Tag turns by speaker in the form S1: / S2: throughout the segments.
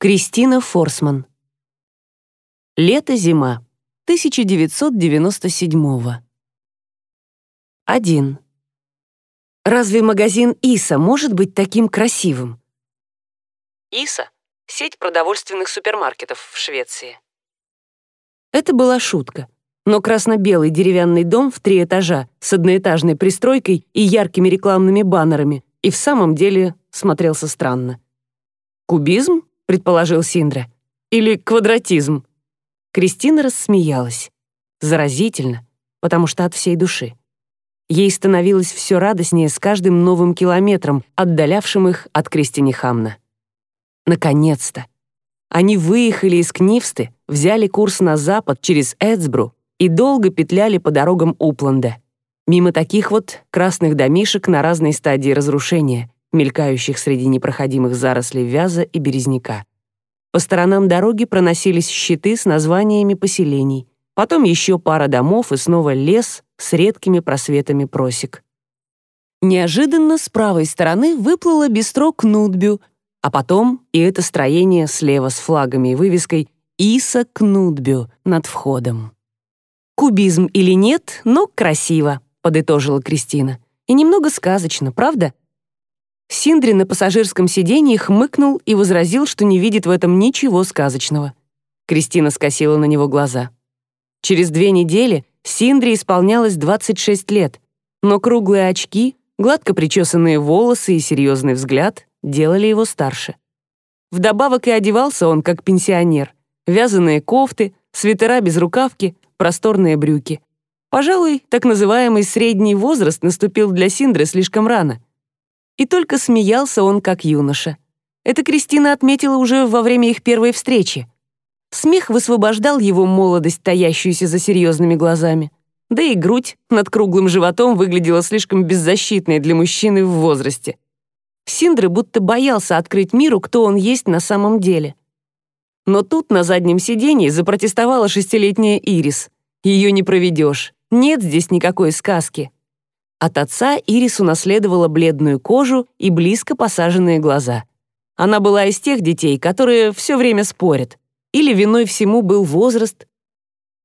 S1: Кристина Форсман. Лето-зима 1997 1. Разве магазин Иса может быть таким красивым? Иса — сеть продовольственных супермаркетов в Швеции. Это была шутка, но красно-белый деревянный дом в три этажа с одноэтажной пристройкой и яркими рекламными баннерами и в самом деле смотрелся странно. Кубизм? Предположил Синдра. Или квадратизм? Кристина рассмеялась. Заразительно, потому что от всей души. Ей становилось все радостнее с каждым новым километром, отдалявшим их от Кристини Хамна. Наконец-то! Они выехали из Книвсты, взяли курс на запад через Эдсбру и долго петляли по дорогам Упланда. Мимо таких вот красных домишек на разной стадии разрушения, мелькающих среди непроходимых зарослей вяза и березняка. По сторонам дороги проносились щиты с названиями поселений, потом еще пара домов и снова лес с редкими просветами просек. Неожиданно с правой стороны выплыло бистро Кнутбю, а потом и это строение слева с флагами и вывеской «Иса Кнутбю» над входом. «Кубизм или нет, но красиво», — подытожила Кристина. «И немного сказочно, правда?» Синдри на пассажирском сиденье хмыкнул и возразил, что не видит в этом ничего сказочного. Кристина скосила на него глаза. Через две недели Синдри исполнялось 26 лет, но круглые очки, гладко причесанные волосы и серьезный взгляд делали его старше. Вдобавок и одевался он как пенсионер. Вязаные кофты, свитера без рукавки, просторные брюки. Пожалуй, так называемый средний возраст наступил для Синдры слишком рано — и только смеялся он, как юноша. Это Кристина отметила уже во время их первой встречи. Смех высвобождал его молодость, таящуюся за серьезными глазами. Да и грудь над круглым животом выглядела слишком беззащитной для мужчины в возрасте. Синдры будто боялся открыть миру, кто он есть на самом деле. Но тут на заднем сиденье запротестовала шестилетняя Ирис. Ее не проведешь. Нет здесь никакой сказки. От отца Ирис унаследовала бледную кожу и близко посаженные глаза. Она была из тех детей, которые все время спорят. Или виной всему был возраст.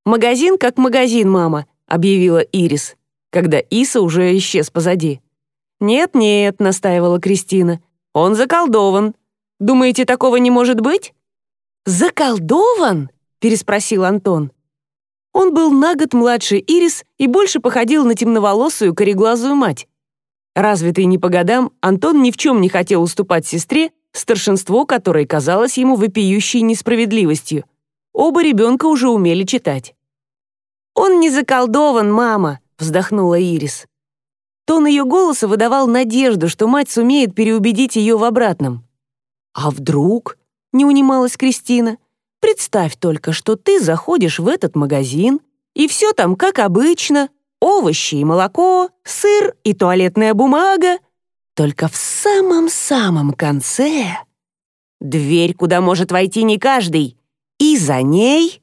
S1: «Магазин как магазин, мама», — объявила Ирис, когда Иса уже исчез позади. «Нет-нет», — настаивала Кристина, — «он заколдован. Думаете, такого не может быть?» «Заколдован?» — переспросил Антон. Он был на год младше Ирис и больше походил на темноволосую кореглазую мать. Развитый не по годам, Антон ни в чем не хотел уступать сестре, старшинство которой казалось ему вопиющей несправедливостью. Оба ребенка уже умели читать. «Он не заколдован, мама», — вздохнула Ирис. Тон ее голоса выдавал надежду, что мать сумеет переубедить ее в обратном. «А вдруг?» — не унималась Кристина. Представь только, что ты заходишь в этот магазин, и все там как обычно. Овощи и молоко, сыр и туалетная бумага. Только в самом-самом конце дверь, куда может войти не каждый, и за ней...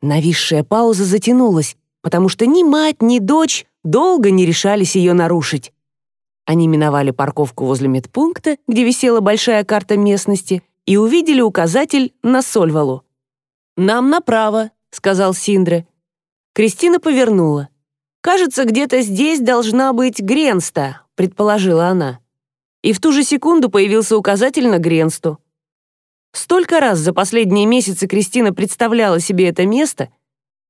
S1: Нависшая пауза затянулась, потому что ни мать, ни дочь долго не решались ее нарушить. Они миновали парковку возле медпункта, где висела большая карта местности, и увидели указатель на Сольвалу. «Нам направо», — сказал Синдре. Кристина повернула. «Кажется, где-то здесь должна быть Гренста», — предположила она. И в ту же секунду появился указатель на Гренсту. Столько раз за последние месяцы Кристина представляла себе это место,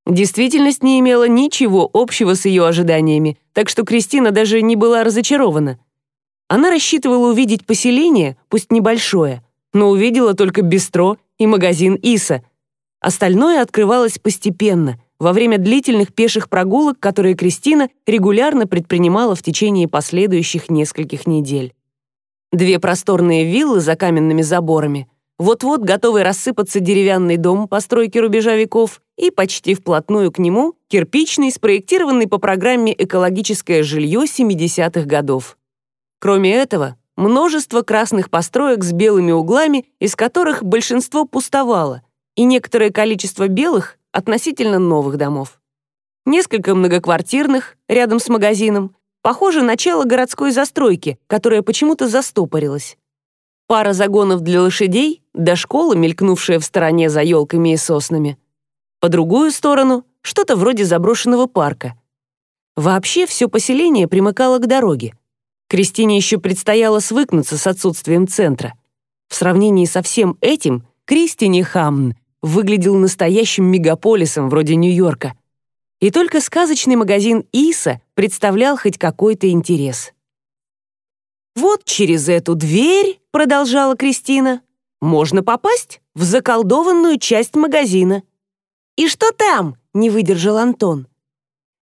S1: действительность не имела ничего общего с ее ожиданиями, так что Кристина даже не была разочарована. Она рассчитывала увидеть поселение, пусть небольшое, но увидела только бистро и магазин Иса. Остальное открывалось постепенно, во время длительных пеших прогулок, которые Кристина регулярно предпринимала в течение последующих нескольких недель. Две просторные виллы за каменными заборами, вот-вот готовый рассыпаться деревянный дом постройки рубежа веков и почти вплотную к нему кирпичный, спроектированный по программе «Экологическое жилье» 70-х годов. Кроме этого, множество красных построек с белыми углами, из которых большинство пустовало, и некоторое количество белых относительно новых домов. Несколько многоквартирных, рядом с магазином, похоже начало городской застройки, которая почему-то застопорилась. пара загонов для лошадей, до школы, мелькнувшая в стороне за елками и соснами. По другую сторону — что-то вроде заброшенного парка. Вообще все поселение примыкало к дороге. Кристине еще предстояло свыкнуться с отсутствием центра. В сравнении со всем этим Кристине Хамн выглядел настоящим мегаполисом вроде Нью-Йорка. И только сказочный магазин Иса представлял хоть какой-то интерес. «Вот через эту дверь», — продолжала Кристина, «можно попасть в заколдованную часть магазина». «И что там?» — не выдержал Антон.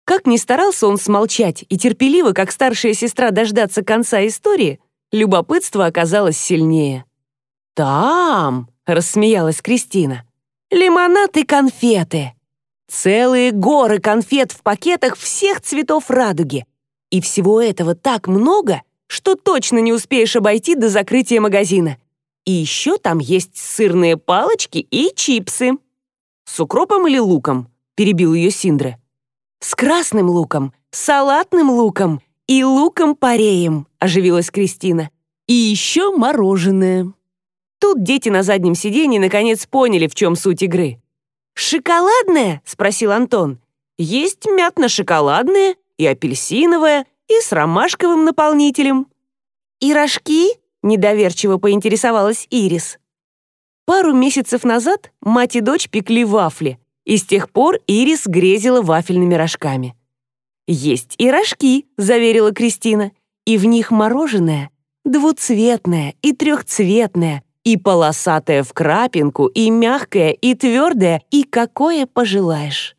S1: Как ни старался он смолчать и терпеливо, как старшая сестра, дождаться конца истории, любопытство оказалось сильнее. «Там!» — рассмеялась Кристина. «Лимонад и конфеты! Целые горы конфет в пакетах всех цветов радуги. И всего этого так много, что точно не успеешь обойти до закрытия магазина. И еще там есть сырные палочки и чипсы. С укропом или луком? Перебил ее Синдра. С красным луком, салатным луком и луком-пореем, оживилась Кристина. И еще мороженое. Тут дети на заднем сиденье наконец поняли, в чем суть игры. «Шоколадное?» — спросил Антон. «Есть мятно-шоколадное и апельсиновое, и с ромашковым наполнителем». «И рожки?» — недоверчиво поинтересовалась Ирис. Пару месяцев назад мать и дочь пекли вафли, и с тех пор Ирис грезила вафельными рожками. «Есть и рожки», — заверила Кристина, «и в них мороженое, двуцветное и трехцветное, и полосатое в крапинку, и мягкое, и твердое, и какое пожелаешь».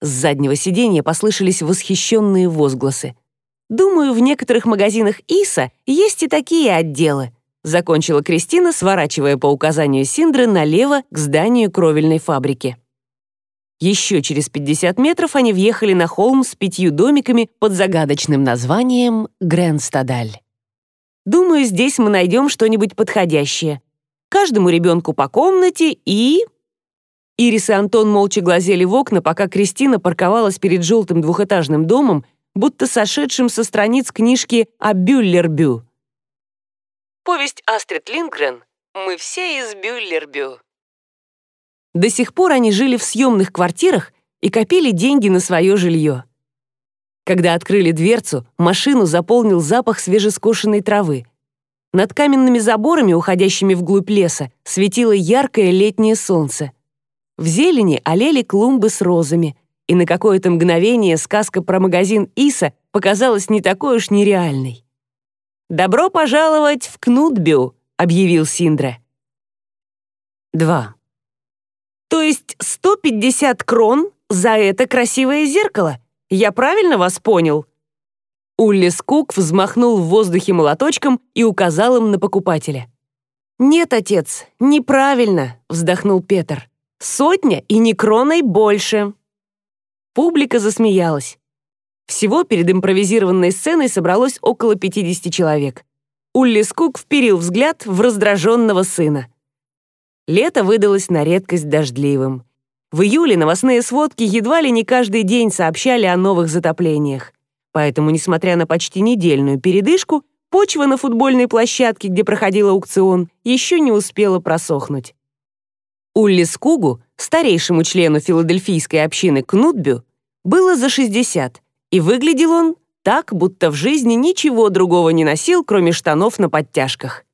S1: С заднего сиденья послышались восхищенные возгласы. Думаю, в некоторых магазинах Иса есть и такие отделы», закончила Кристина, сворачивая по указанию Синдры налево к зданию кровельной фабрики. Еще через 50 метров они въехали на холм с пятью домиками под загадочным названием Гренстадаль. «Думаю, здесь мы найдем что-нибудь подходящее. Каждому ребенку по комнате и...» Ирис и Антон молча глазели в окна, пока Кристина парковалась перед желтым двухэтажным домом, будто сошедшим со страниц книжки о Бюллербю. Повесть Астрид Линдгрен «Мы все из Бюллербю». До сих пор они жили в съемных квартирах и копили деньги на свое жилье. Когда открыли дверцу, машину заполнил запах свежескошенной травы. Над каменными заборами, уходящими вглубь леса, светило яркое летнее солнце. В зелени олели клумбы с розами, и на какое-то мгновение сказка про магазин Иса показалась не такой уж нереальной. «Добро пожаловать в Кнутбю», — объявил Синдра. 2. «То есть 150 крон за это красивое зеркало? Я правильно вас понял?» Улли Скук взмахнул в воздухе молоточком и указал им на покупателя. «Нет, отец, неправильно», — вздохнул Петр. «Сотня и не кроной больше». Публика засмеялась. Всего перед импровизированной сценой собралось около 50 человек. Улли Скук вперил взгляд в раздраженного сына. Лето выдалось на редкость дождливым. В июле новостные сводки едва ли не каждый день сообщали о новых затоплениях. Поэтому, несмотря на почти недельную передышку, почва на футбольной площадке, где проходил аукцион, еще не успела просохнуть. Улли Скугу, старейшему члену филадельфийской общины Кнутбю, было за 60, и выглядел он так, будто в жизни ничего другого не носил, кроме штанов на подтяжках.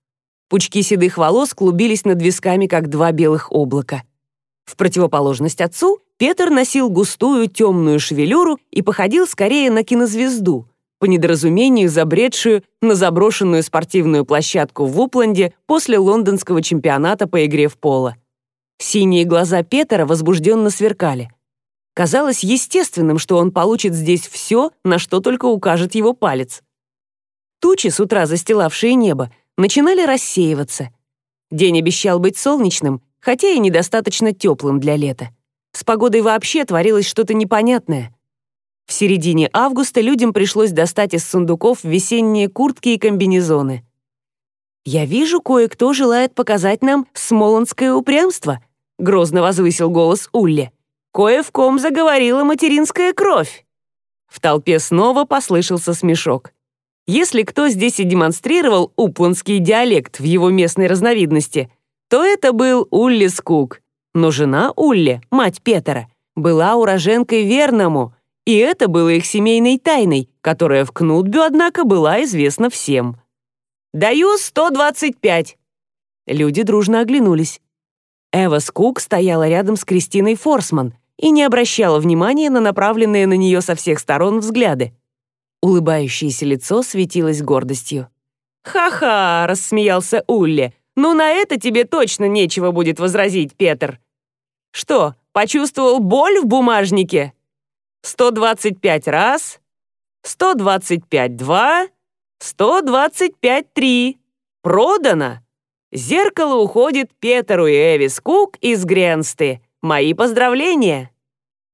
S1: Пучки седых волос клубились над висками, как два белых облака. В противоположность отцу, Петр носил густую темную шевелюру и походил скорее на кинозвезду, по недоразумению забредшую на заброшенную спортивную площадку в Упленде после лондонского чемпионата по игре в поло. Синие глаза Петера возбужденно сверкали. Казалось естественным, что он получит здесь все, на что только укажет его палец. Тучи, с утра застилавшие небо, начинали рассеиваться. День обещал быть солнечным, хотя и недостаточно теплым для лета. С погодой вообще творилось что-то непонятное. В середине августа людям пришлось достать из сундуков весенние куртки и комбинезоны. «Я вижу, кое-кто желает показать нам смолонское упрямство», — грозно возвысил голос Улли. «Кое в ком заговорила материнская кровь». В толпе снова послышался смешок. Если кто здесь и демонстрировал упланский диалект в его местной разновидности, то это был Улли Скук. Но жена Улли, мать Петера, была уроженкой Верному, и это было их семейной тайной, которая в Кнутбю, однако, была известна всем. «Даю 125!» Люди дружно оглянулись. Эва Скук стояла рядом с Кристиной Форсман и не обращала внимания на направленные на нее со всех сторон взгляды. Улыбающееся лицо светилось гордостью. «Ха-ха!» — рассмеялся Улли. «Ну на это тебе точно нечего будет возразить, Петр!» «Что, почувствовал боль в бумажнике?» «125 раз, 125 два, 125 три. Продано!» Зеркало уходит Петеру и Эви Скук из Гренсты. Мои поздравления!»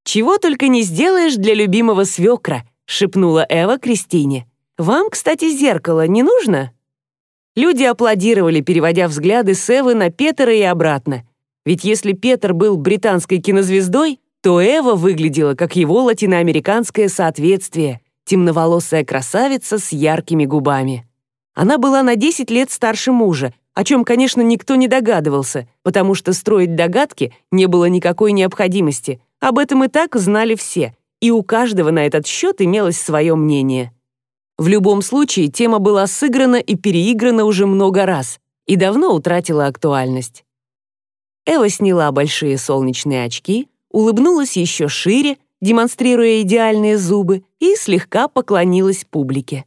S1: «Чего только не сделаешь для любимого свекра», — шепнула Эва Кристине. «Вам, кстати, зеркало не нужно?» Люди аплодировали, переводя взгляды с Эвы на Петера и обратно. Ведь если Петр был британской кинозвездой, то Эва выглядела как его латиноамериканское соответствие, темноволосая красавица с яркими губами. Она была на 10 лет старше мужа, о чем, конечно, никто не догадывался, потому что строить догадки не было никакой необходимости. Об этом и так знали все, и у каждого на этот счет имелось свое мнение. В любом случае, тема была сыграна и переиграна уже много раз и давно утратила актуальность. Эва сняла большие солнечные очки, улыбнулась еще шире, демонстрируя идеальные зубы, и слегка поклонилась публике.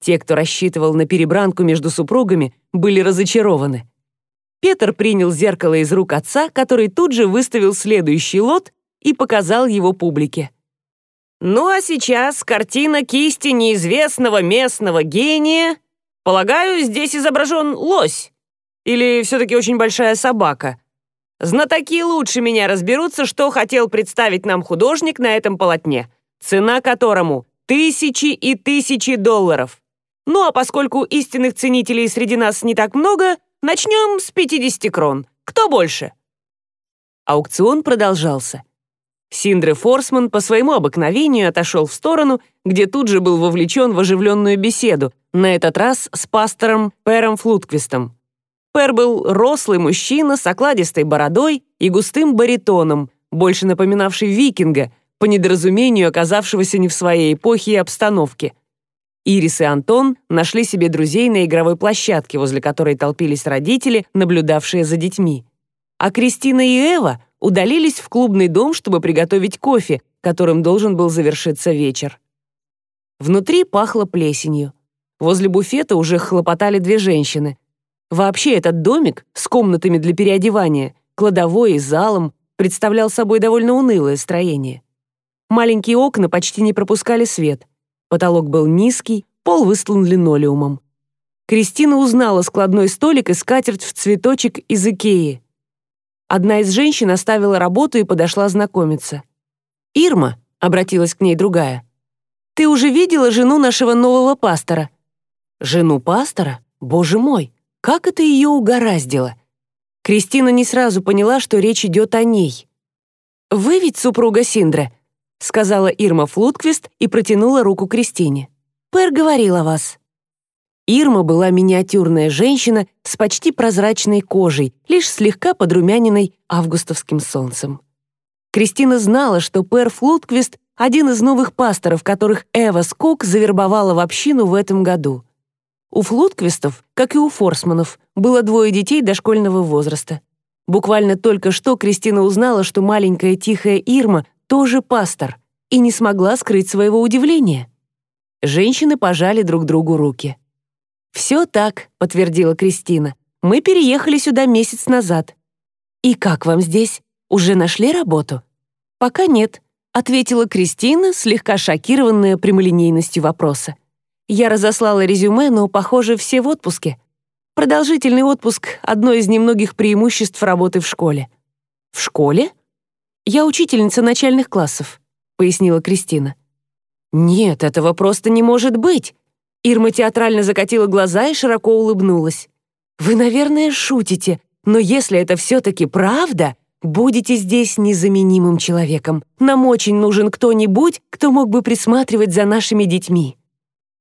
S1: Те, кто рассчитывал на перебранку между супругами, были разочарованы. Петр принял зеркало из рук отца, который тут же выставил следующий лот и показал его публике. «Ну а сейчас картина кисти неизвестного местного гения. Полагаю, здесь изображен лось. Или все-таки очень большая собака. Знатоки лучше меня разберутся, что хотел представить нам художник на этом полотне, цена которому тысячи и тысячи долларов. Ну а поскольку истинных ценителей среди нас не так много, начнем с 50 крон. Кто больше?» Аукцион продолжался. Синдре Форсман по своему обыкновению отошел в сторону, где тут же был вовлечен в оживленную беседу, на этот раз с пастором Пером Флутквистом. Пер был рослый мужчина с окладистой бородой и густым баритоном, больше напоминавший викинга, по недоразумению оказавшегося не в своей эпохе и обстановке. Ирис и Антон нашли себе друзей на игровой площадке, возле которой толпились родители, наблюдавшие за детьми. А Кристина и Эва удалились в клубный дом, чтобы приготовить кофе, которым должен был завершиться вечер. Внутри пахло плесенью. Возле буфета уже хлопотали две женщины. Вообще этот домик с комнатами для переодевания, кладовой и залом представлял собой довольно унылое строение. Маленькие окна почти не пропускали свет — Потолок был низкий, пол выстлан линолеумом. Кристина узнала складной столик и скатерть в цветочек из Икеи. Одна из женщин оставила работу и подошла знакомиться. «Ирма», — обратилась к ней другая, — «ты уже видела жену нашего нового пастора?» «Жену пастора? Боже мой, как это ее угораздило!» Кристина не сразу поняла, что речь идет о ней. «Вы ведь супруга Синдра?» сказала Ирма Флутквист и протянула руку Кристине. «Пэр говорил о вас». Ирма была миниатюрная женщина с почти прозрачной кожей, лишь слегка подрумяненной августовским солнцем. Кристина знала, что Пэр Флутквист — один из новых пасторов, которых Эва Скок завербовала в общину в этом году. У Флутквистов, как и у Форсманов, было двое детей дошкольного возраста. Буквально только что Кристина узнала, что маленькая тихая Ирма тоже пастор, и не смогла скрыть своего удивления. Женщины пожали друг другу руки. «Все так», — подтвердила Кристина. «Мы переехали сюда месяц назад». «И как вам здесь? Уже нашли работу?» «Пока нет», — ответила Кристина, слегка шокированная прямолинейностью вопроса. «Я разослала резюме, но, похоже, все в отпуске. Продолжительный отпуск — одно из немногих преимуществ работы в школе». «В школе?» «Я учительница начальных классов», — пояснила Кристина. «Нет, этого просто не может быть!» Ирма театрально закатила глаза и широко улыбнулась. «Вы, наверное, шутите, но если это все-таки правда, будете здесь незаменимым человеком. Нам очень нужен кто-нибудь, кто мог бы присматривать за нашими детьми».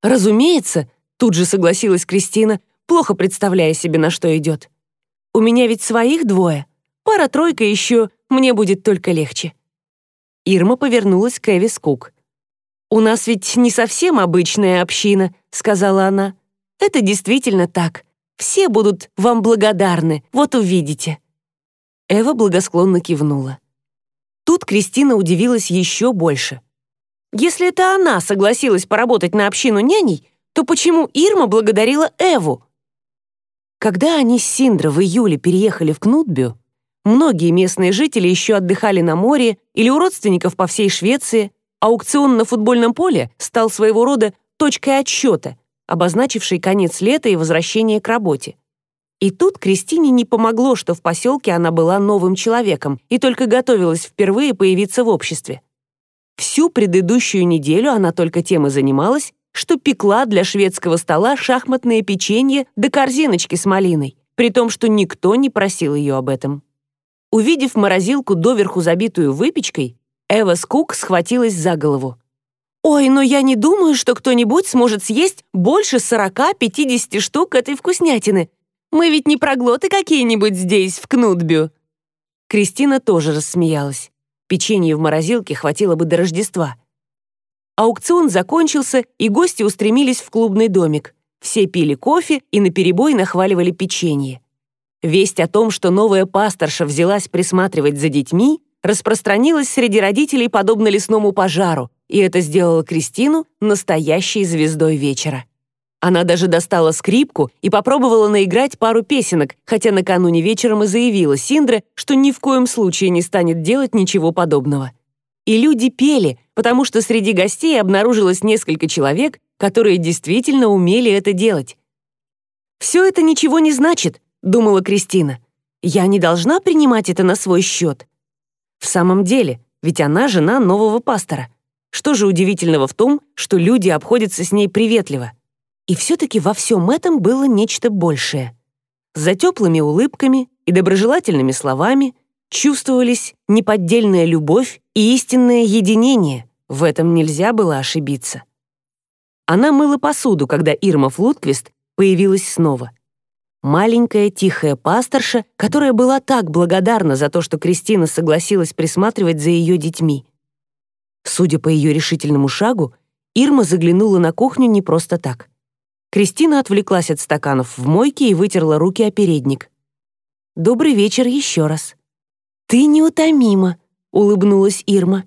S1: «Разумеется», — тут же согласилась Кристина, плохо представляя себе, на что идет. «У меня ведь своих двое. Пара-тройка еще, мне будет только легче». Ирма повернулась к Эви Скук. «У нас ведь не совсем обычная община», — сказала она. «Это действительно так. Все будут вам благодарны, вот увидите». Эва благосклонно кивнула. Тут Кристина удивилась еще больше. Если это она согласилась поработать на общину няней, то почему Ирма благодарила Эву? Когда они с Синдра в июле переехали в Кнутбю, многие местные жители еще отдыхали на море или у родственников по всей Швеции, аукцион на футбольном поле стал своего рода точкой отсчета, обозначившей конец лета и возвращение к работе. И тут Кристине не помогло, что в поселке она была новым человеком и только готовилась впервые появиться в обществе. Всю предыдущую неделю она только тем и занималась, что пекла для шведского стола шахматное печенье да корзиночки с малиной, при том, что никто не просил ее об этом. Увидев морозилку доверху забитую выпечкой, Эва Скук схватилась за голову. «Ой, но я не думаю, что кто-нибудь сможет съесть больше 40-50 штук этой вкуснятины. Мы ведь не проглоты какие-нибудь здесь, в Кнутбю». Кристина тоже рассмеялась. Печенье в морозилке хватило бы до Рождества. Аукцион закончился, и гости устремились в клубный домик. Все пили кофе и наперебой нахваливали печенье. Весть о том, что новая пасторша взялась присматривать за детьми, распространилась среди родителей подобно лесному пожару, и это сделало Кристину настоящей звездой вечера. Она даже достала скрипку и попробовала наиграть пару песенок, хотя накануне вечером и заявила Синдре, что ни в коем случае не станет делать ничего подобного. И люди пели, потому что среди гостей обнаружилось несколько человек, которые действительно умели это делать. «Все это ничего не значит», — думала Кристина. «Я не должна принимать это на свой счет». В самом деле, ведь она жена нового пастора. Что же удивительного в том, что люди обходятся с ней приветливо? И все-таки во всем этом было нечто большее. За теплыми улыбками и доброжелательными словами чувствовались неподдельная любовь и истинное единение. В этом нельзя было ошибиться. Она мыла посуду, когда Ирма Флутквист появилась снова. Маленькая тихая пасторша, которая была так благодарна за то, что Кристина согласилась присматривать за ее детьми. Судя по ее решительному шагу, Ирма заглянула на кухню не просто так. Кристина отвлеклась от стаканов в мойке и вытерла руки о передник. «Добрый вечер еще раз». «Ты неутомима», — улыбнулась Ирма.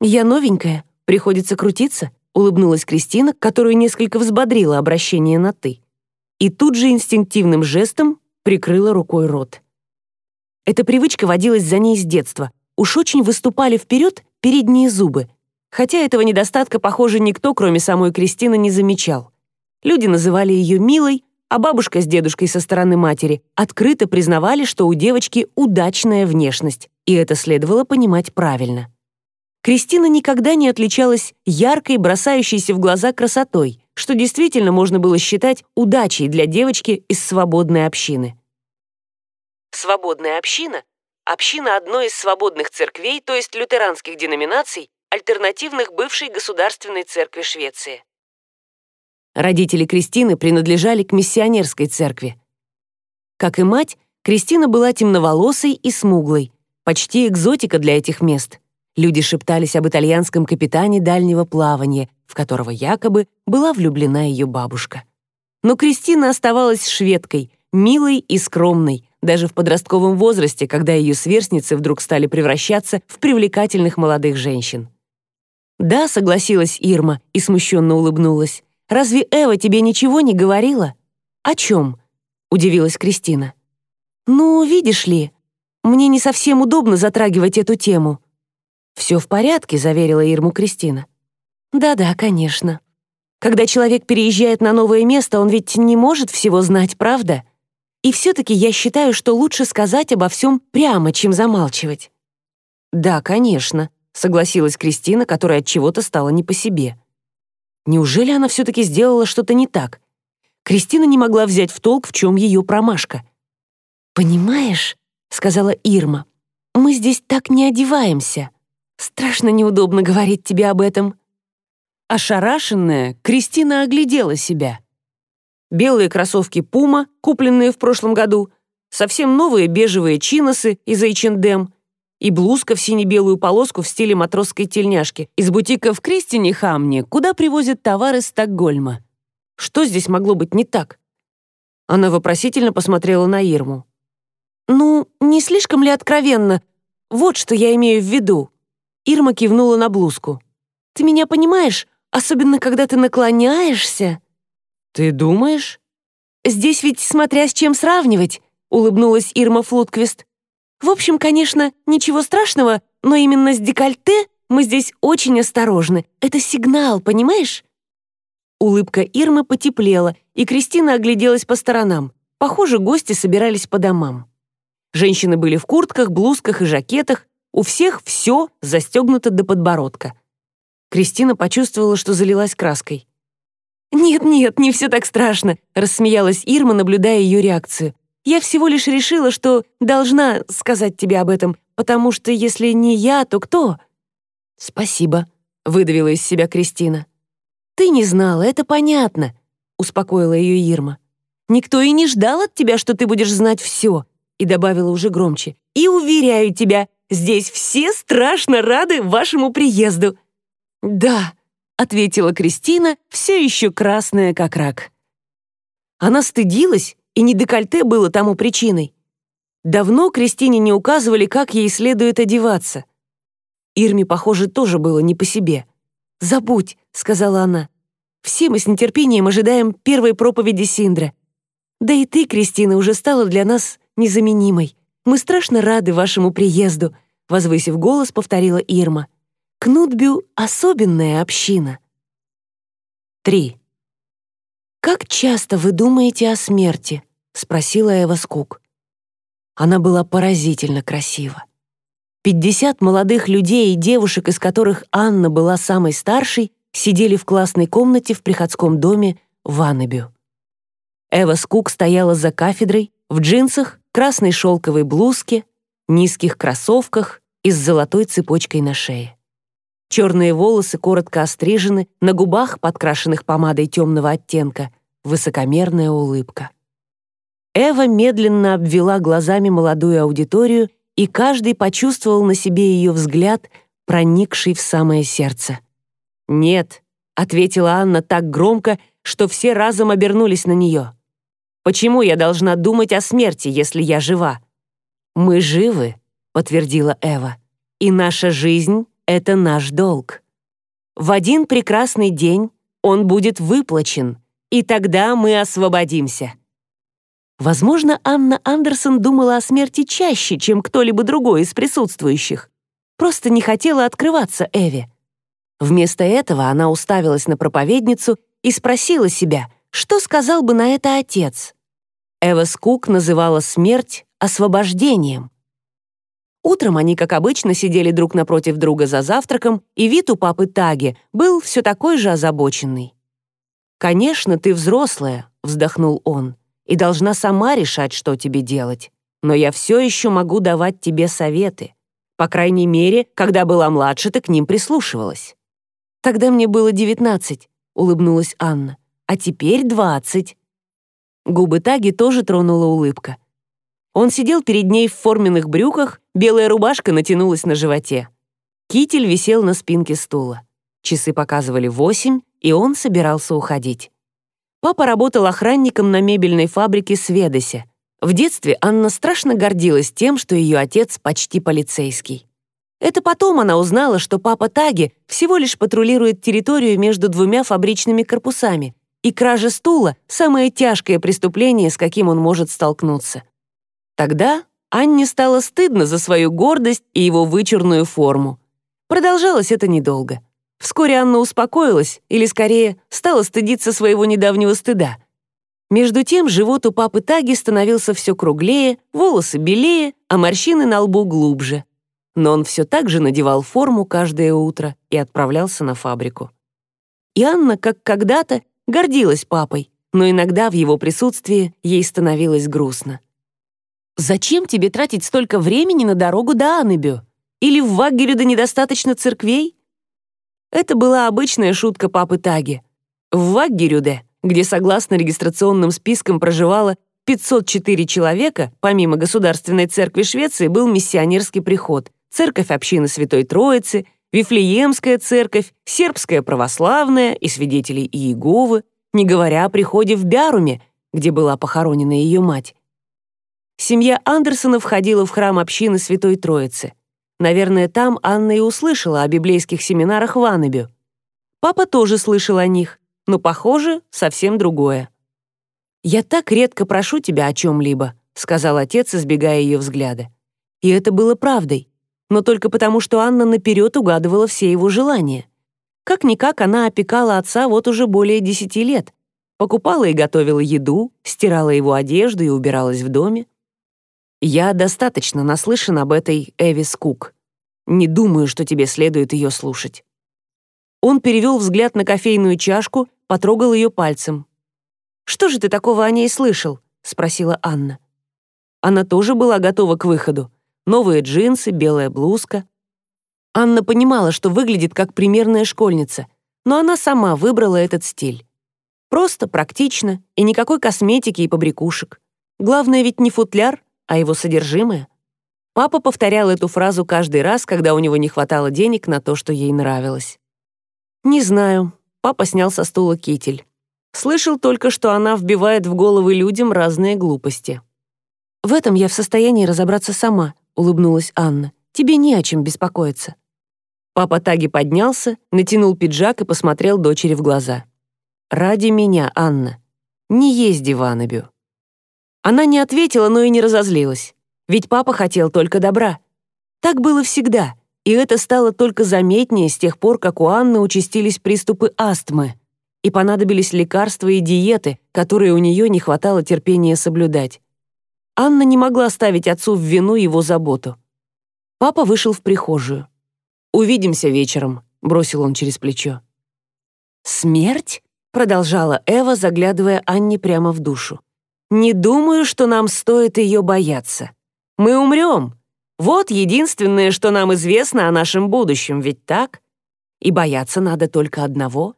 S1: «Я новенькая, приходится крутиться», — улыбнулась Кристина, которую несколько взбодрила обращение на «ты». И тут же инстинктивным жестом прикрыла рукой рот. Эта привычка водилась за ней с детства. Уж очень выступали вперед передние зубы, хотя этого недостатка, похоже, никто, кроме самой Кристины, не замечал. Люди называли ее милой, а бабушка с дедушкой со стороны матери открыто признавали, что у девочки удачная внешность, и это следовало понимать правильно. Кристина никогда не отличалась яркой, бросающейся в глаза красотой, что действительно можно было считать удачей для девочки из свободной общины. Свободная община — община одной из свободных церквей, то есть лютеранских деноминаций, альтернативных бывшей государственной церкви Швеции. Родители Кристины принадлежали к миссионерской церкви. Как и мать, Кристина была темноволосой и смуглой, почти экзотика для этих мест. Люди шептались об итальянском капитане дальнего плавания, в которого якобы была влюблена ее бабушка. Но Кристина оставалась шведкой, милой и скромной, даже в подростковом возрасте, когда ее сверстницы вдруг стали превращаться в привлекательных молодых женщин. «Да», — согласилась Ирма и смущенно улыбнулась. Разве Эва тебе ничего не говорила?» «О чем?» — удивилась Кристина. «Ну, видишь ли, мне не совсем удобно затрагивать эту тему». «Все в порядке», — заверила Ирму Кристина. «Да-да, конечно. Когда человек переезжает на новое место, он ведь не может всего знать, правда? И все-таки я считаю, что лучше сказать обо всем прямо, чем замалчивать». «Да, конечно», — согласилась Кристина, которая от чего-то стала не по себе. Неужели она все-таки сделала что-то не так? Кристина не могла взять в толк, в чем ее промашка. «Понимаешь», — сказала Ирма, — «мы здесь так не одеваемся. Страшно неудобно говорить тебе об этом». Ошарашенная, Кристина оглядела себя. Белые кроссовки Puma, купленные в прошлом году, совсем новые бежевые чиносы из H&M и блузка в сине-белую полоску в стиле матросской тельняшки из бутика в Кристине Хамне, куда привозят товары из Стокгольма. Что здесь могло быть не так? Она вопросительно посмотрела на Ирму. «Ну, не слишком ли откровенно? Вот что я имею в виду». Ирма кивнула на блузку. «Ты меня понимаешь? Особенно, когда ты наклоняешься». «Ты думаешь?» «Здесь ведь смотря с чем сравнивать», — улыбнулась Ирма Флутквист. «В общем, конечно, ничего страшного, но именно с декольте мы здесь очень осторожны. Это сигнал, понимаешь?» Улыбка Ирмы потеплела, и Кристина огляделась по сторонам. Похоже, гости собирались по домам. Женщины были в куртках, блузках и жакетах, у всех все застегнуто до подбородка. Кристина почувствовала, что залилась краской. «Нет-нет, не все так страшно», — рассмеялась Ирма, наблюдая ее реакцию. «Я всего лишь решила, что должна сказать тебе об этом, потому что если не я, то кто?» «Спасибо», — выдавила из себя Кристина. «Ты не знала, это понятно», — успокоила ее Ирма. «Никто и не ждал от тебя, что ты будешь знать все и добавила уже громче. «И уверяю тебя, здесь все страшно рады вашему приезду». «Да», — ответила Кристина, все еще красная как рак. Она стыдилась, и не декольте было тому причиной. Давно Кристине не указывали, как ей следует одеваться. Ирме, похоже, тоже было не по себе. «Забудь», — сказала она. «Все мы с нетерпением ожидаем первой проповеди Синдра. Да и ты, Кристина, уже стала для нас незаменимой. Мы страшно рады вашему приезду», — возвысив голос, повторила Ирма. «Кнутбю — особенная община». 3. «Как часто вы думаете о смерти?» — спросила Эва Скук. Она была поразительно красива. Пятьдесят молодых людей и девушек, из которых Анна была самой старшей, сидели в классной комнате в приходском доме в Аннебю. Эва Скук стояла за кафедрой в джинсах, красной шелковой блузке, низких кроссовках и с золотой цепочкой на шее. Черные волосы коротко острижены, на губах, подкрашенных помадой темного оттенка, высокомерная улыбка. Эва медленно обвела глазами молодую аудиторию, и каждый почувствовал на себе ее взгляд, проникший в самое сердце. «Нет», — ответила Анна так громко, что все разом обернулись на нее. Почему я должна думать о смерти, если я жива? Мы живы, подтвердила Эва. И наша жизнь — это наш долг. В один прекрасный день он будет выплачен, и тогда мы освободимся. Возможно, Анна Андерсон думала о смерти чаще, чем кто-либо другой из присутствующих. Просто не хотела открываться Эве. Вместо этого она уставилась на проповедницу и спросила себя, что сказал бы на это отец. Эва Скук называла смерть освобождением. Утром они, как обычно, сидели друг напротив друга за завтраком, и вид у папы Таги был все такой же озабоченный. «Конечно, ты взрослая», — вздохнул он, «и должна сама решать, что тебе делать. Но я все еще могу давать тебе советы. По крайней мере, когда была младше, ты к ним прислушивалась». «Тогда мне было девятнадцать», — улыбнулась Анна. «А теперь двадцать. Губы Таги тоже тронула улыбка. Он сидел перед ней в форменных брюках, белая рубашка натянулась на животе. Китель висел на спинке стула. Часы показывали восемь, и он собирался уходить. Папа работал охранником на мебельной фабрике Сведосе. В детстве Анна страшно гордилась тем, что ее отец почти полицейский. Это потом она узнала, что папа Таги всего лишь патрулирует территорию между двумя фабричными корпусами, и кража стула — самое тяжкое преступление, с каким он может столкнуться. Тогда Анне стало стыдно за свою гордость и его вычурную форму. Продолжалось это недолго. Вскоре Анна успокоилась, или скорее, стала стыдиться своего недавнего стыда. Между тем живот у папы Таги становился все круглее, волосы белее, а морщины на лбу глубже. Но он все так же надевал форму каждое утро и отправлялся на фабрику. И Анна, как когда-то, гордилась папой, но иногда в его присутствии ей становилось грустно. «Зачем тебе тратить столько времени на дорогу до Аннебю? Или в Ваггерюде недостаточно церквей?» Это была обычная шутка папы Таги. В Ваггерюде, где согласно регистрационным спискам проживало 504 человека, помимо Государственной церкви Швеции, был миссионерский приход, церковь общины Святой Троицы, Вифлеемская церковь, сербская православная и свидетели Иеговы, не говоря о приходе в Бяруме, где была похоронена ее мать. Семья Андерсонов входила в храм общины Святой Троицы. Наверное, там Анна и услышала о библейских семинарах в Аннебю. Папа тоже слышал о них, но, похоже, совсем другое. «Я так редко прошу тебя о чем-либо», — сказал отец, избегая ее взгляда. И это было правдой, но только потому, что Анна наперед угадывала все его желания. Как-никак она опекала отца вот уже более десяти лет, покупала и готовила еду, стирала его одежду и убиралась в доме. Я достаточно наслышан об этой Эвис Кук. Не думаю, что тебе следует ее слушать. Он перевел взгляд на кофейную чашку, потрогал ее пальцем. «Что же ты такого о ней слышал?» — спросила Анна. Она тоже была готова к выходу. Новые джинсы, белая блузка. Анна понимала, что выглядит как примерная школьница, но она сама выбрала этот стиль. Просто, практично и никакой косметики и побрякушек. Главное ведь не футляр, а его содержимое. Папа повторял эту фразу каждый раз, когда у него не хватало денег на то, что ей нравилось. «Не знаю». Папа снял со стула китель. Слышал только, что она вбивает в головы людям разные глупости. «В этом я в состоянии разобраться сама», — улыбнулась Анна. «Тебе не о чем беспокоиться». Папа Таги поднялся, натянул пиджак и посмотрел дочери в глаза. «Ради меня, Анна. Не езди в Аннабю». Она не ответила, но и не разозлилась. Ведь папа хотел только добра. Так было всегда, и это стало только заметнее с тех пор, как у Анны участились приступы астмы и понадобились лекарства и диеты, которые у нее не хватало терпения соблюдать. Анна не могла ставить отцу в вину его заботу. Папа вышел в прихожую. «Увидимся вечером», — бросил он через плечо. «Смерть?» — продолжала Эва, заглядывая Анне прямо в душу. «Не думаю, что нам стоит ее бояться. Мы умрем. Вот единственное, что нам известно о нашем будущем, ведь так? И бояться надо только одного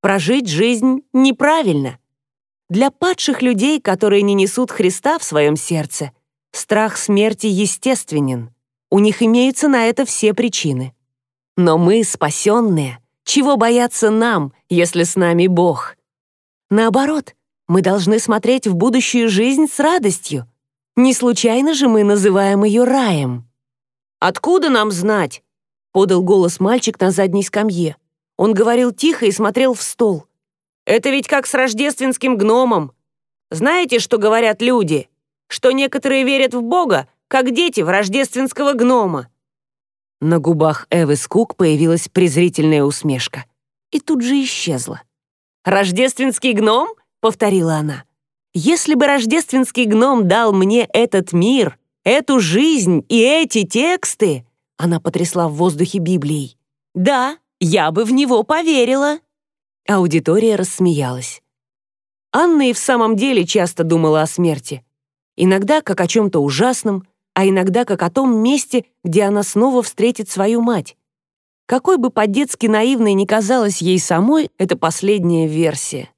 S1: прожить жизнь неправильно. Для падших людей, которые не несут Христа в своем сердце, страх смерти естественен. У них имеются на это все причины. Но мы, спасенные, чего бояться нам, если с нами Бог? Наоборот, мы должны смотреть в будущую жизнь с радостью. Не случайно же мы называем ее раем. «Откуда нам знать?» — подал голос мальчик на задней скамье. Он говорил тихо и смотрел в стол. «Это ведь как с рождественским гномом. Знаете, что говорят люди? Что некоторые верят в Бога, как дети в рождественского гнома». На губах Эвы Скук появилась презрительная усмешка. И тут же исчезла. «Рождественский гном?» — повторила она. «Если бы рождественский гном дал мне этот мир, эту жизнь и эти тексты...» Она потрясла в воздухе Библией. «Да, я бы в него поверила!» Аудитория рассмеялась. Анна и в самом деле часто думала о смерти. Иногда как о чем-то ужасном, а иногда как о том месте, где она снова встретит свою мать. Какой бы по-детски наивной ни казалась ей самой эта последняя версия.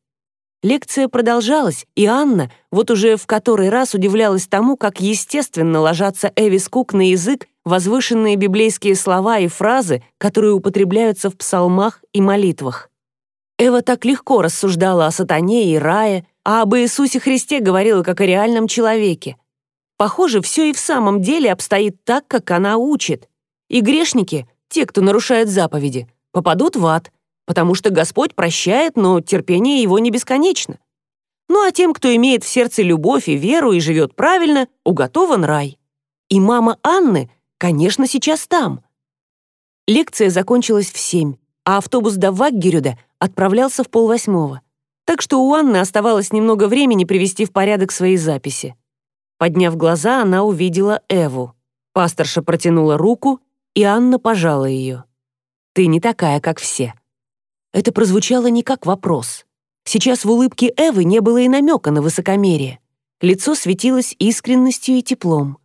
S1: Лекция продолжалась, и Анна вот уже в который раз удивлялась тому, как естественно ложатся Эвис Кук на язык возвышенные библейские слова и фразы, которые употребляются в псалмах и молитвах. Эва так легко рассуждала о сатане и рае, а об Иисусе Христе говорила как о реальном человеке. Похоже, все и в самом деле обстоит так, как она учит. И грешники, те, кто нарушает заповеди, попадут в ад, потому что Господь прощает, но терпение его не бесконечно. Ну а тем, кто имеет в сердце любовь и веру и живет правильно, уготован рай. И мама Анны — Конечно, сейчас там. Лекция закончилась в семь, а автобус до Ваггерюда отправлялся в полвосьмого. Так что у Анны оставалось немного времени привести в порядок свои записи. Подняв глаза, она увидела Эву. Пасторша протянула руку, и Анна пожала ее. «Ты не такая, как все». Это прозвучало не как вопрос. Сейчас в улыбке Эвы не было и намека на высокомерие. Лицо светилось искренностью и теплом.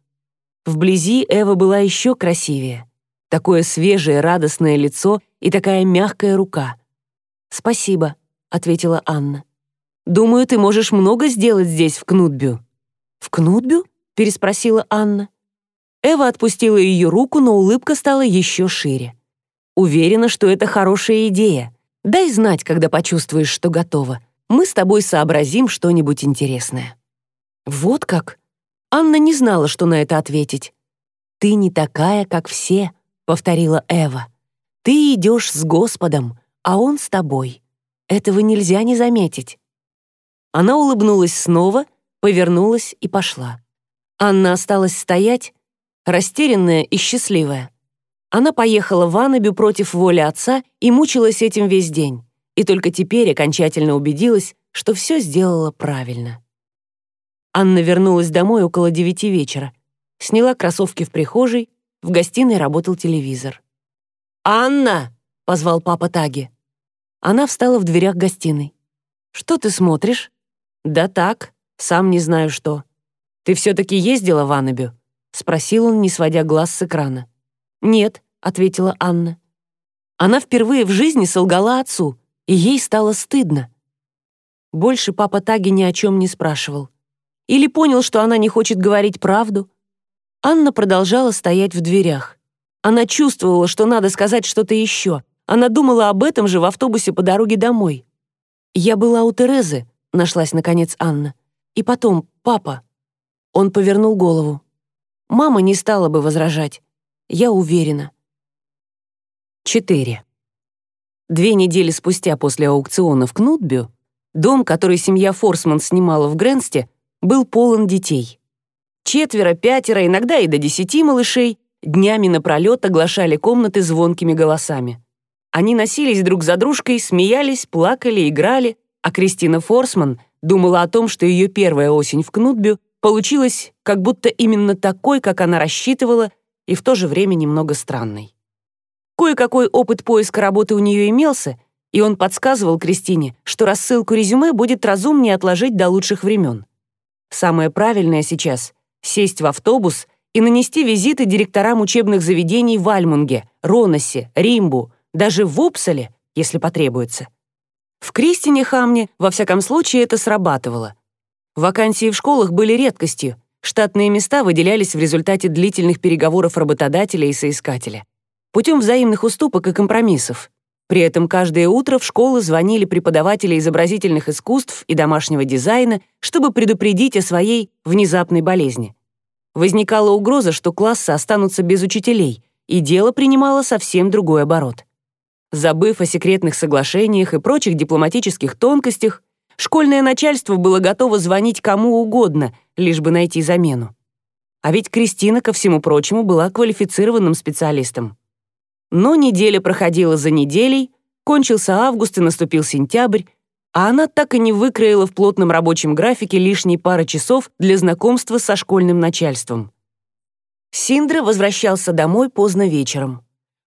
S1: Вблизи Эва была еще красивее. Такое свежее, радостное лицо и такая мягкая рука. «Спасибо», — ответила Анна. «Думаю, ты можешь много сделать здесь, в Кнутбю». «В Кнутбю?» — переспросила Анна. Эва отпустила ее руку, но улыбка стала еще шире. «Уверена, что это хорошая идея. Дай знать, когда почувствуешь, что готова. Мы с тобой сообразим что-нибудь интересное». «Вот как?» Анна не знала, что на это ответить. «Ты не такая, как все», — повторила Эва. «Ты идешь с Господом, а Он с тобой. Этого нельзя не заметить». Она улыбнулась снова, повернулась и пошла. Анна осталась стоять, растерянная и счастливая. Она поехала в Аннабю против воли отца и мучилась этим весь день, и только теперь окончательно убедилась, что все сделала правильно. Анна вернулась домой около девяти вечера, сняла кроссовки в прихожей, в гостиной работал телевизор. «Анна!» — позвал папа Таги. Она встала в дверях гостиной. «Что ты смотришь?» «Да так, сам не знаю что. Ты все-таки ездила в Аннабю?» — спросил он, не сводя глаз с экрана. «Нет», — ответила Анна. Она впервые в жизни солгала отцу, и ей стало стыдно. Больше папа Таги ни о чем не спрашивал. Или понял, что она не хочет говорить правду. Анна продолжала стоять в дверях. Она чувствовала, что надо сказать что-то еще. Она думала об этом же в автобусе по дороге домой. «Я была у Терезы», — нашлась, наконец, Анна. «И потом, папа». Он повернул голову. Мама не стала бы возражать. Я уверена. 4. Две недели спустя после аукциона в Кнутбю дом, который семья Форсман снимала в Гренсте, был полон детей. Четверо, пятеро, иногда и до десяти малышей днями напролет оглашали комнаты звонкими голосами. Они носились друг за дружкой, смеялись, плакали, играли, а Кристина Форсман думала о том, что ее первая осень в Кнутбю получилась как будто именно такой, как она рассчитывала, и в то же время немного странной. Кое-какой опыт поиска работы у нее имелся, и он подсказывал Кристине, что рассылку резюме будет разумнее отложить до лучших времен. Самое правильное сейчас — сесть в автобус и нанести визиты директорам учебных заведений в Альмунге, Роносе, Римбу, даже в Упсале, если потребуется. В Кристине Хамне, во всяком случае, это срабатывало. Вакансии в школах были редкостью, Штатные места выделялись в результате длительных переговоров работодателя и соискателя. Путем взаимных уступок и компромиссов. При этом каждое утро в школы звонили преподаватели изобразительных искусств и домашнего дизайна, чтобы предупредить о своей внезапной болезни. Возникала угроза, что классы останутся без учителей, и дело принимало совсем другой оборот. Забыв о секретных соглашениях и прочих дипломатических тонкостях, Школьное начальство было готово звонить кому угодно, лишь бы найти замену. А ведь Кристина, ко всему прочему, была квалифицированным специалистом. Но неделя проходила за неделей, кончился август и наступил сентябрь, а она так и не выкроила в плотном рабочем графике лишние пары часов для знакомства со школьным начальством. Синдра возвращался домой поздно вечером.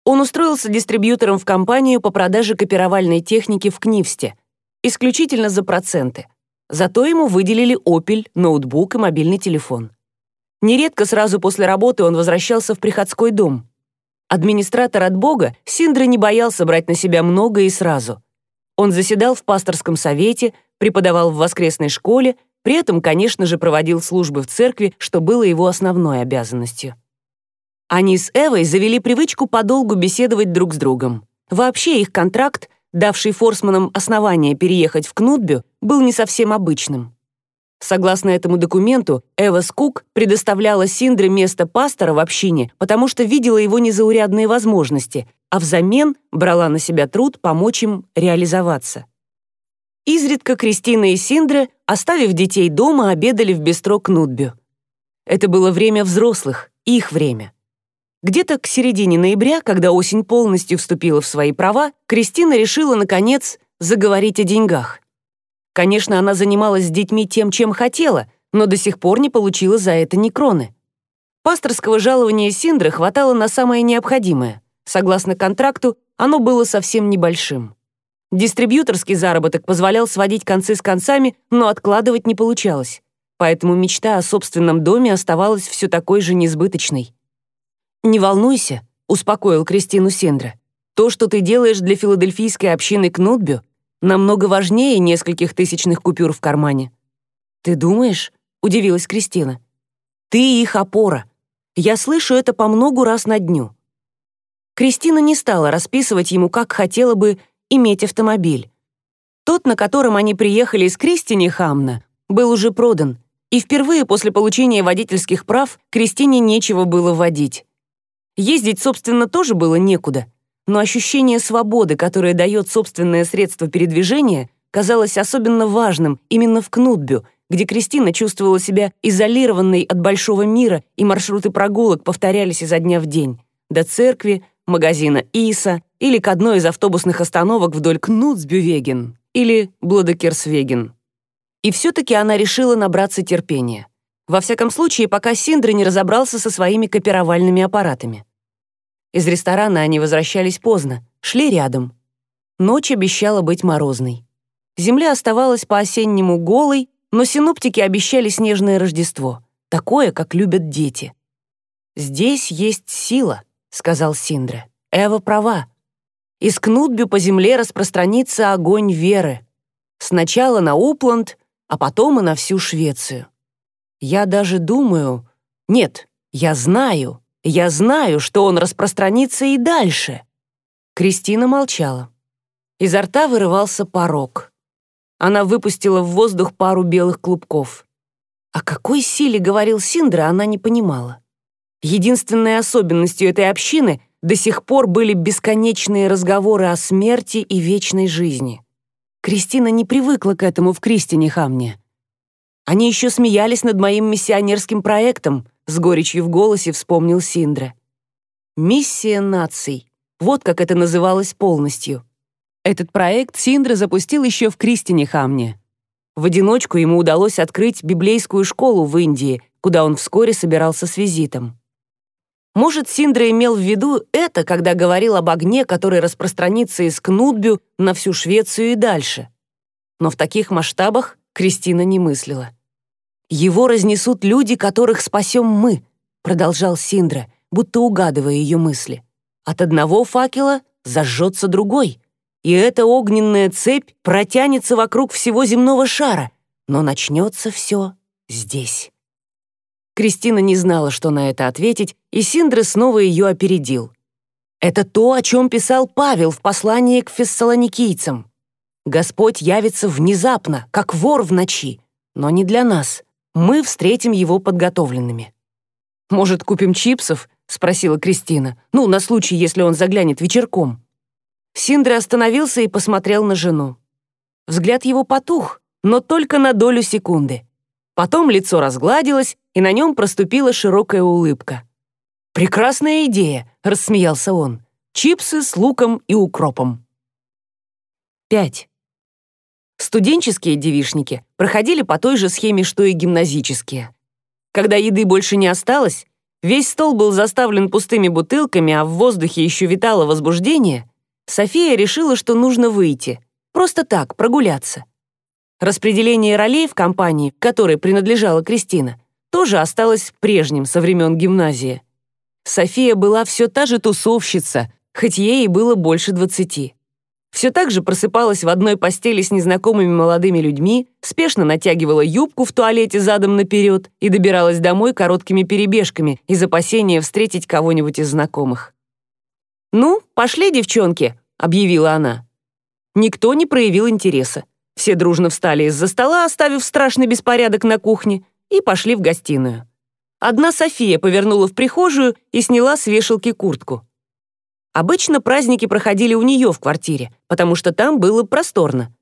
S1: Он устроился дистрибьютором в компанию по продаже копировальной техники в Книвсте — исключительно за проценты. Зато ему выделили «Опель», ноутбук и мобильный телефон. Нередко сразу после работы он возвращался в приходской дом. Администратор от Бога Синдра не боялся брать на себя много и сразу. Он заседал в пасторском совете, преподавал в воскресной школе, при этом, конечно же, проводил службы в церкви, что было его основной обязанностью. Они с Эвой завели привычку подолгу беседовать друг с другом. Вообще их контракт давший форсманам основание переехать в Кнутбю, был не совсем обычным. Согласно этому документу, Эва Скук предоставляла Синдре место пастора в общине, потому что видела его незаурядные возможности, а взамен брала на себя труд помочь им реализоваться. Изредка Кристина и Синдре, оставив детей дома, обедали в бистро Кнутбю. Это было время взрослых, их время. Где-то к середине ноября, когда осень полностью вступила в свои права, Кристина решила, наконец, заговорить о деньгах. Конечно, она занималась с детьми тем, чем хотела, но до сих пор не получила за это ни кроны. Пасторского жалования Синдры хватало на самое необходимое. Согласно контракту, оно было совсем небольшим. Дистрибьюторский заработок позволял сводить концы с концами, но откладывать не получалось. Поэтому мечта о собственном доме оставалась все такой же несбыточной. «Не волнуйся», — успокоил Кристину Сендра. То, что ты делаешь для филадельфийской общины Кнутбю, намного важнее нескольких тысячных купюр в кармане. Ты думаешь? Удивилась Кристина. Ты их опора. Я слышу это по многу раз на дню. Кристина не стала расписывать ему, как хотела бы иметь автомобиль. Тот, на котором они приехали из Кристини Хамна, был уже продан, и впервые после получения водительских прав Кристине нечего было водить. Ездить, собственно, тоже было некуда, но ощущение свободы, которое дает собственное средство передвижения, казалось особенно важным именно в Кнутбю, где Кристина чувствовала себя изолированной от большого мира, и маршруты прогулок повторялись изо дня в день. До церкви, магазина Иса или к одной из автобусных остановок вдоль Кнутсбювеген или Блодекерсвеген. И все-таки она решила набраться терпения. Во всяком случае, пока Синдра не разобрался со своими копировальными аппаратами. Из ресторана они возвращались поздно, шли рядом. Ночь обещала быть морозной. Земля оставалась по-осеннему голой, но синоптики обещали снежное Рождество, такое, как любят дети. «Здесь есть сила», — сказал Синдра. «Эва права. Из Кнутбю по земле распространится огонь веры. Сначала на Упланд, а потом и на всю Швецию. Я даже думаю... Нет, я знаю, я знаю, что он распространится и дальше. Кристина молчала. Изо рта вырывался порог. Она выпустила в воздух пару белых клубков. О какой силе говорил Синдра, она не понимала. Единственной особенностью этой общины до сих пор были бесконечные разговоры о смерти и вечной жизни. Кристина не привыкла к этому в Кристине Хамне. Они еще смеялись над моим миссионерским проектом, с горечью в голосе вспомнил Синдра. Миссия наций. Вот как это называлось полностью. Этот проект Синдра запустил еще в Кристине Хамне. В одиночку ему удалось открыть библейскую школу в Индии, куда он вскоре собирался с визитом. Может, Синдра имел в виду это, когда говорил об огне, который распространится из Кнутбю на всю Швецию и дальше. Но в таких масштабах Кристина не мыслила. «Его разнесут люди, которых спасем мы», продолжал Синдра, будто угадывая ее мысли. «От одного факела зажжется другой, и эта огненная цепь протянется вокруг всего земного шара, но начнется все здесь». Кристина не знала, что на это ответить, и Синдре снова ее опередил. Это то, о чем писал Павел в послании к фессалоникийцам. Господь явится внезапно, как вор в ночи, но не для нас. Мы встретим его подготовленными. «Может, купим чипсов?» — спросила Кристина. «Ну, на случай, если он заглянет вечерком». Синдре остановился и посмотрел на жену. Взгляд его потух, но только на долю секунды. Потом лицо разгладилось, и на нем проступила широкая улыбка. «Прекрасная идея!» — рассмеялся он. «Чипсы с луком и укропом». 5. Студенческие девишники проходили по той же схеме, что и гимназические. Когда еды больше не осталось, весь стол был заставлен пустыми бутылками, а в воздухе еще витало возбуждение, София решила, что нужно выйти. Просто так, прогуляться. Распределение ролей в компании, которой принадлежала Кристина, тоже осталось прежним со времен гимназии. София была все та же тусовщица, хоть ей и было больше двадцати. Все так же просыпалась в одной постели с незнакомыми молодыми людьми, спешно натягивала юбку в туалете задом наперед и добиралась домой короткими перебежками из опасения встретить кого-нибудь из знакомых. «Ну, пошли, девчонки», — объявила она. Никто не проявил интереса. Все дружно встали из-за стола, оставив страшный беспорядок на кухне, и пошли в гостиную. Одна София повернула в прихожую и сняла с вешалки куртку. Обычно праздники проходили у нее в квартире, потому что там было просторно.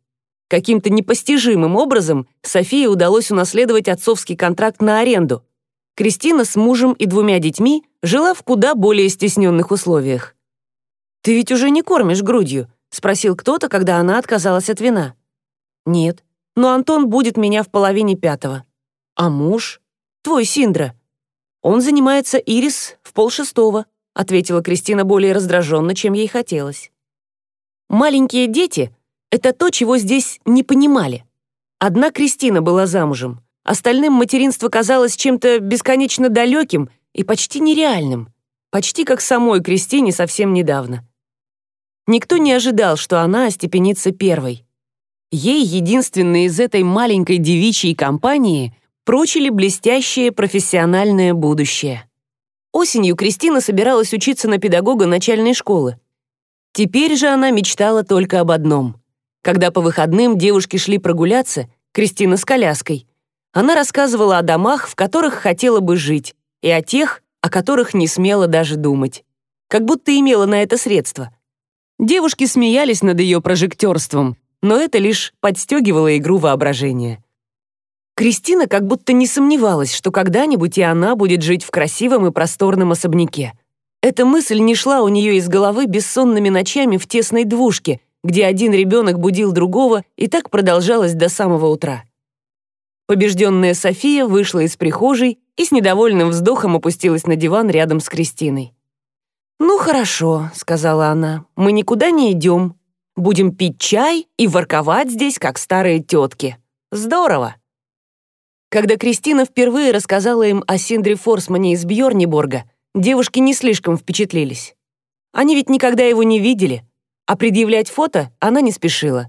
S1: Каким-то непостижимым образом Софии удалось унаследовать отцовский контракт на аренду. Кристина с мужем и двумя детьми жила в куда более стесненных условиях. «Ты ведь уже не кормишь грудью?» — спросил кто-то, когда она отказалась от вина. «Нет, но Антон будет меня в половине пятого». «А муж? Твой Синдра?» «Он занимается Ирис в полшестого», ответила Кристина более раздраженно, чем ей хотелось. «Маленькие дети — это то, чего здесь не понимали. Одна Кристина была замужем, остальным материнство казалось чем-то бесконечно далеким и почти нереальным, почти как самой Кристине совсем недавно. Никто не ожидал, что она остепенится первой. Ей, единственной из этой маленькой девичьей компании, прочили блестящее профессиональное будущее. Осенью Кристина собиралась учиться на педагога начальной школы. Теперь же она мечтала только об одном. Когда по выходным девушки шли прогуляться, Кристина с коляской, она рассказывала о домах, в которых хотела бы жить, и о тех, о которых не смела даже думать. Как будто имела на это средства. Девушки смеялись над ее прожектерством, но это лишь подстегивало игру воображения. Кристина как будто не сомневалась, что когда-нибудь и она будет жить в красивом и просторном особняке. Эта мысль не шла у нее из головы бессонными ночами в тесной двушке, где один ребенок будил другого, и так продолжалось до самого утра. Побежденная София вышла из прихожей и с недовольным вздохом опустилась на диван рядом с Кристиной. «Ну хорошо», — сказала она, — «мы никуда не идем. Будем пить чай и ворковать здесь, как старые тетки. Здорово!» Когда Кристина впервые рассказала им о Синдре Форсмане из Бьорниборга, девушки не слишком впечатлились. Они ведь никогда его не видели, а предъявлять фото она не спешила.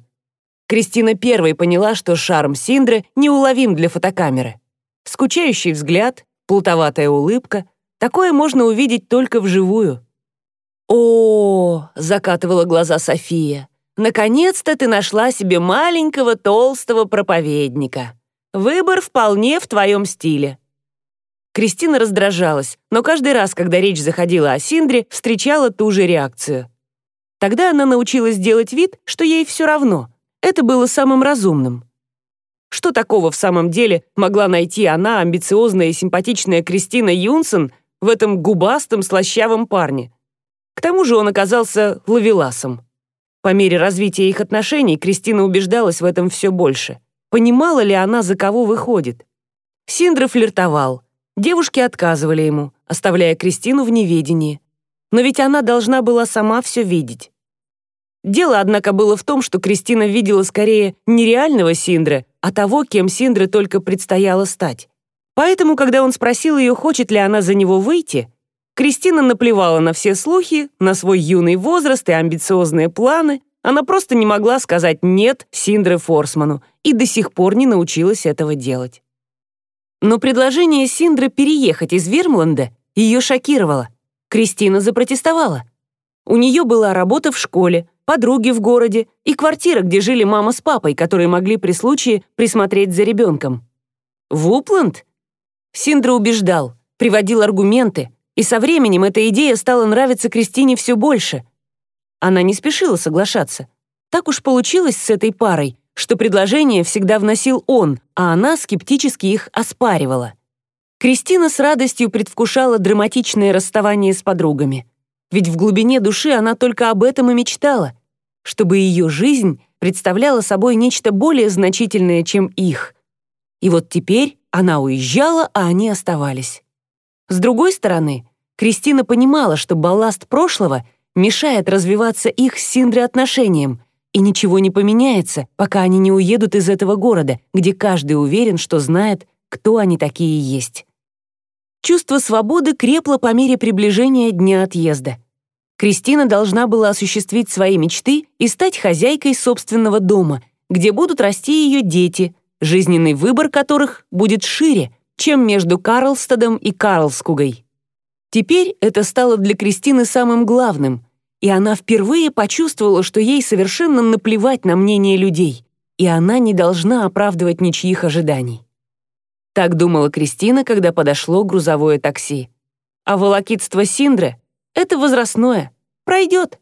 S1: Кристина первой поняла, что шарм Синдры неуловим для фотокамеры. Скучающий взгляд, плутоватая улыбка — такое можно увидеть только вживую. «О, — закатывала глаза София, — наконец-то ты нашла себе маленького толстого проповедника. Выбор вполне в твоем стиле». Кристина раздражалась, но каждый раз, когда речь заходила о Синдре, встречала ту же реакцию. Тогда она научилась делать вид, что ей все равно. Это было самым разумным. Что такого в самом деле могла найти она, амбициозная и симпатичная Кристина Юнсон, в этом губастом, слащавом парне? К тому же он оказался ловеласом. По мере развития их отношений Кристина убеждалась в этом все больше. Понимала ли она, за кого выходит? Синдра флиртовал. Девушки отказывали ему, оставляя Кристину в неведении. Но ведь она должна была сама все видеть. Дело, однако, было в том, что Кристина видела скорее не реального Синдра, а того, кем Синдре только предстояло стать. Поэтому, когда он спросил ее, хочет ли она за него выйти, Кристина наплевала на все слухи, на свой юный возраст и амбициозные планы. Она просто не могла сказать «нет» Синдре Форсману и до сих пор не научилась этого делать. Но предложение Синдры переехать из Вермланда ее шокировало. Кристина запротестовала. У нее была работа в школе, подруги в городе и квартира, где жили мама с папой, которые могли при случае присмотреть за ребенком. В Упланд? Синдра убеждал, приводил аргументы, и со временем эта идея стала нравиться Кристине все больше. Она не спешила соглашаться. Так уж получилось с этой парой, что предложение всегда вносил он, а она скептически их оспаривала. Кристина с радостью предвкушала драматичное расставание с подругами. Ведь в глубине души она только об этом и мечтала, чтобы ее жизнь представляла собой нечто более значительное, чем их. И вот теперь она уезжала, а они оставались. С другой стороны, Кристина понимала, что балласт прошлого мешает развиваться их с Синдре отношениям, и ничего не поменяется, пока они не уедут из этого города, где каждый уверен, что знает, кто они такие есть. Чувство свободы крепло по мере приближения дня отъезда. Кристина должна была осуществить свои мечты и стать хозяйкой собственного дома, где будут расти ее дети, жизненный выбор которых будет шире, чем между Карлстадом и Карлскугой. Теперь это стало для Кристины самым главным, и она впервые почувствовала, что ей совершенно наплевать на мнение людей, и она не должна оправдывать ничьих ожиданий. Так думала Кристина, когда подошло грузовое такси. А волокитство Синдры — это возрастное, пройдет.